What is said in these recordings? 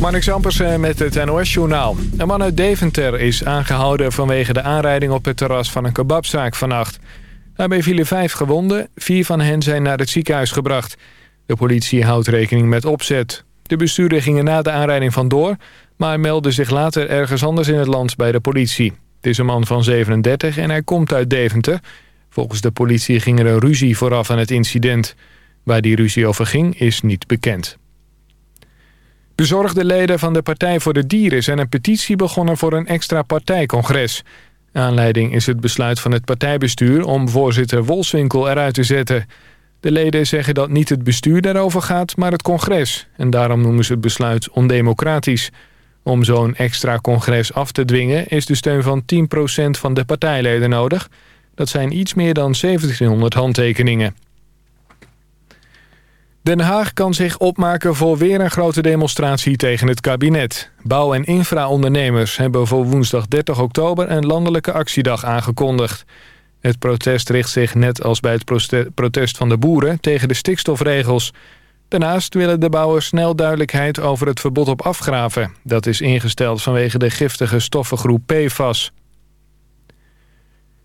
Marnix Ampersen met het NOS-journaal. Een man uit Deventer is aangehouden vanwege de aanrijding op het terras van een kebabzaak vannacht. Daarbij vielen vijf gewonden, vier van hen zijn naar het ziekenhuis gebracht. De politie houdt rekening met opzet. De bestuurder gingen na de aanrijding vandoor, maar meldde zich later ergens anders in het land bij de politie. Het is een man van 37 en hij komt uit Deventer. Volgens de politie ging er een ruzie vooraf aan het incident. Waar die ruzie over ging is niet bekend. Bezorgde leden van de Partij voor de Dieren zijn een petitie begonnen voor een extra partijcongres. Aanleiding is het besluit van het partijbestuur om voorzitter Wolswinkel eruit te zetten. De leden zeggen dat niet het bestuur daarover gaat, maar het congres. En daarom noemen ze het besluit ondemocratisch. Om zo'n extra congres af te dwingen is de steun van 10% van de partijleden nodig. Dat zijn iets meer dan 1700 handtekeningen. Den Haag kan zich opmaken voor weer een grote demonstratie tegen het kabinet. Bouw- en infraondernemers hebben voor woensdag 30 oktober een landelijke actiedag aangekondigd. Het protest richt zich net als bij het protest van de boeren tegen de stikstofregels. Daarnaast willen de bouwers snel duidelijkheid over het verbod op afgraven. Dat is ingesteld vanwege de giftige stoffengroep PFAS.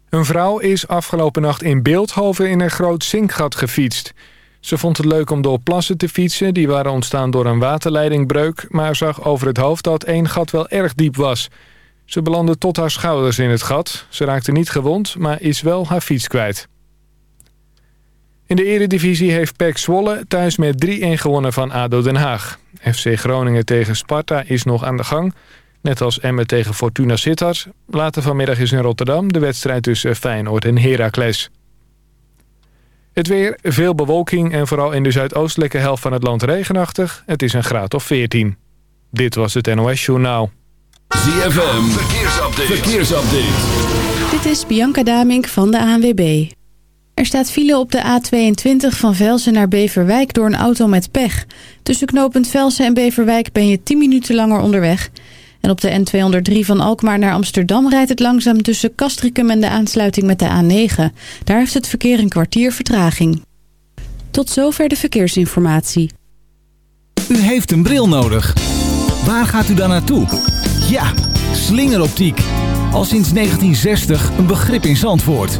Een vrouw is afgelopen nacht in Beeldhoven in een groot zinkgat gefietst. Ze vond het leuk om door plassen te fietsen. Die waren ontstaan door een waterleidingbreuk... maar zag over het hoofd dat één gat wel erg diep was. Ze belandde tot haar schouders in het gat. Ze raakte niet gewond, maar is wel haar fiets kwijt. In de eredivisie heeft PEC Zwolle thuis met 3-1 gewonnen van ADO Den Haag. FC Groningen tegen Sparta is nog aan de gang. Net als Emmen tegen Fortuna Sittard. Later vanmiddag is in Rotterdam de wedstrijd tussen Feyenoord en Heracles. Het weer, veel bewolking en vooral in de zuidoostelijke helft van het land regenachtig. Het is een graad of 14. Dit was het NOS Journaal. ZFM, verkeersupdate. verkeersupdate. Dit is Bianca Damink van de ANWB. Er staat file op de A22 van Velsen naar Beverwijk door een auto met pech. Tussen knooppunt Velsen en Beverwijk ben je 10 minuten langer onderweg... En op de N203 van Alkmaar naar Amsterdam rijdt het langzaam tussen Castricum en de aansluiting met de A9. Daar heeft het verkeer een kwartier vertraging. Tot zover de verkeersinformatie. U heeft een bril nodig. Waar gaat u dan naartoe? Ja, slingeroptiek. Al sinds 1960 een begrip in Zandvoort.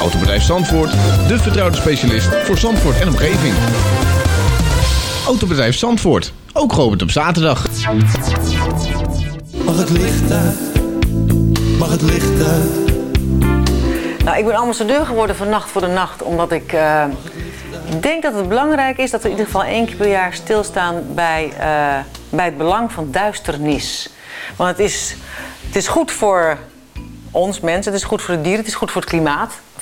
Autobedrijf Zandvoort, de vertrouwde specialist voor Zandvoort en omgeving. Autobedrijf Zandvoort, ook geopend op zaterdag. Mag het licht uit? Mag het licht uit? Nou, ik ben ambassadeur geworden van Nacht voor de Nacht, omdat ik uh, denk dat het belangrijk is dat we in ieder geval één keer per jaar stilstaan bij, uh, bij het belang van duisternis. Want het is, het is goed voor ons mensen, het is goed voor de dieren, het is goed voor het klimaat.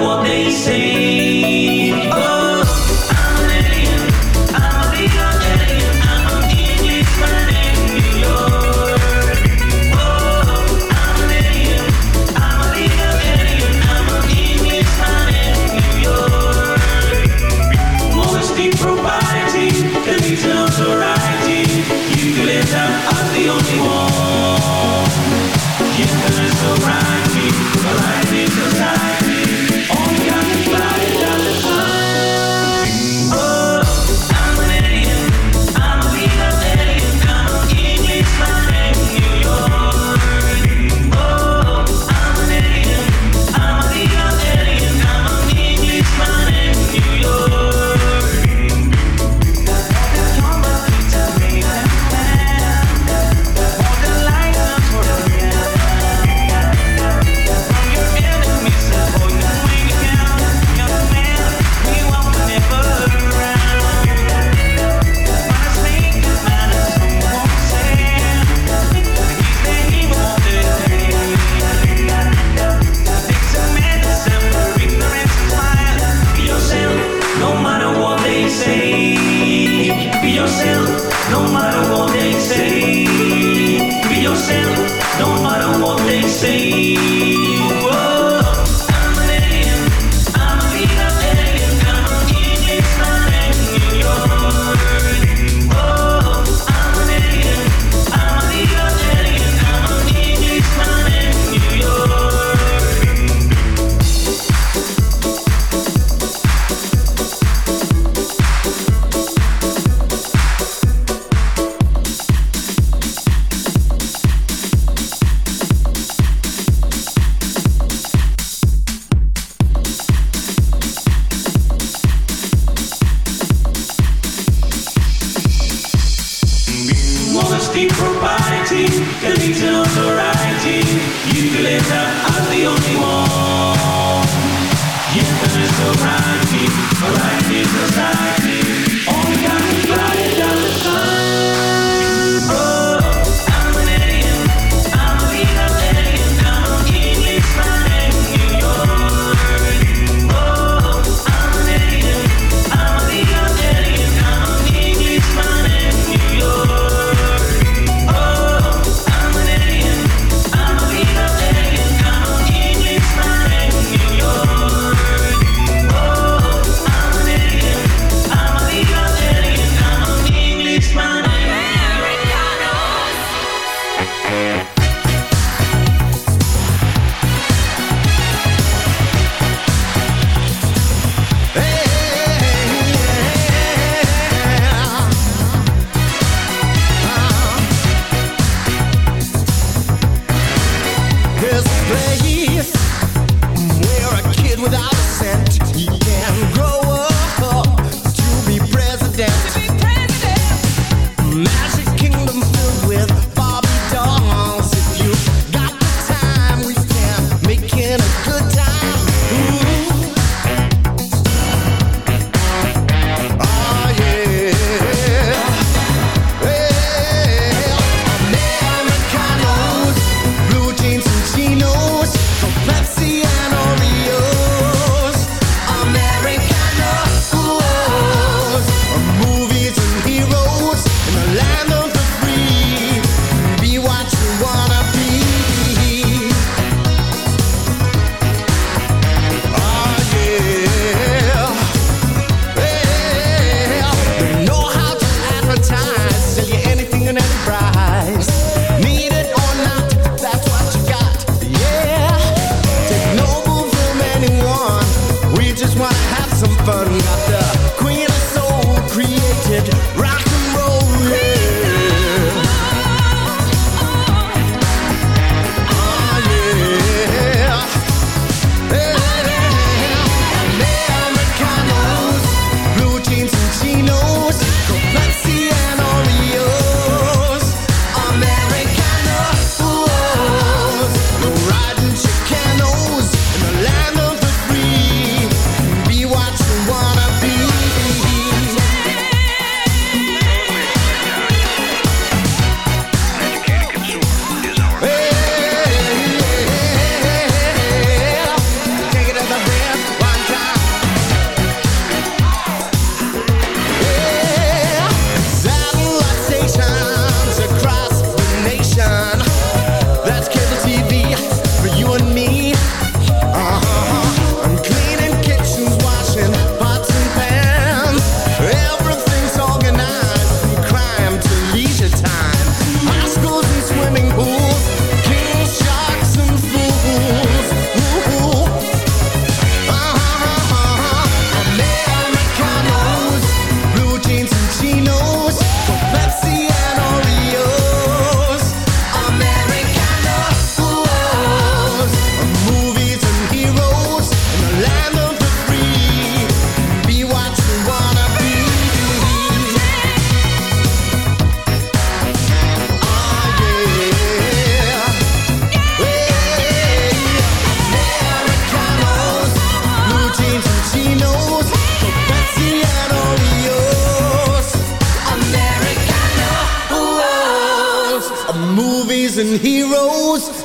我内心。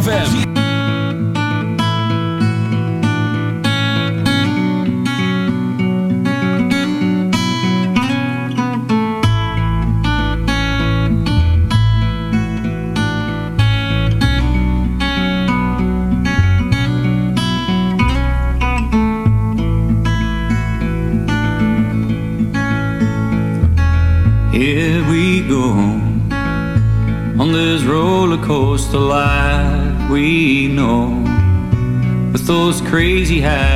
véia. crazy hat.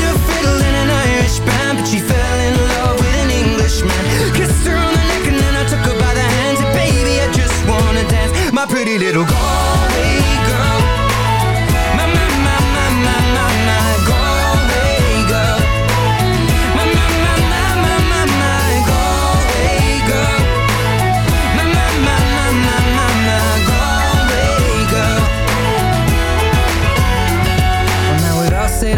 Irish band, but she fell in love with an Englishman. Kissed her on the neck and then I took her by the hands and baby, I just wanna dance, my pretty little Galway girl. My, my, my, my, my, my, my Galway girl. My, my, my, my, my, my, my Galway girl. My, my, my, my, my, my, my Galway girl. Well, now we'd all said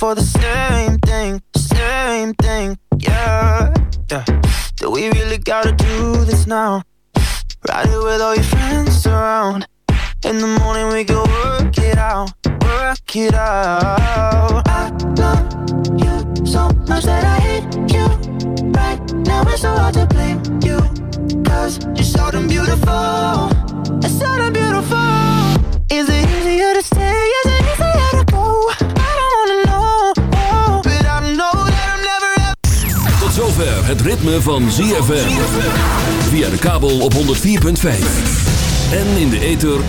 for the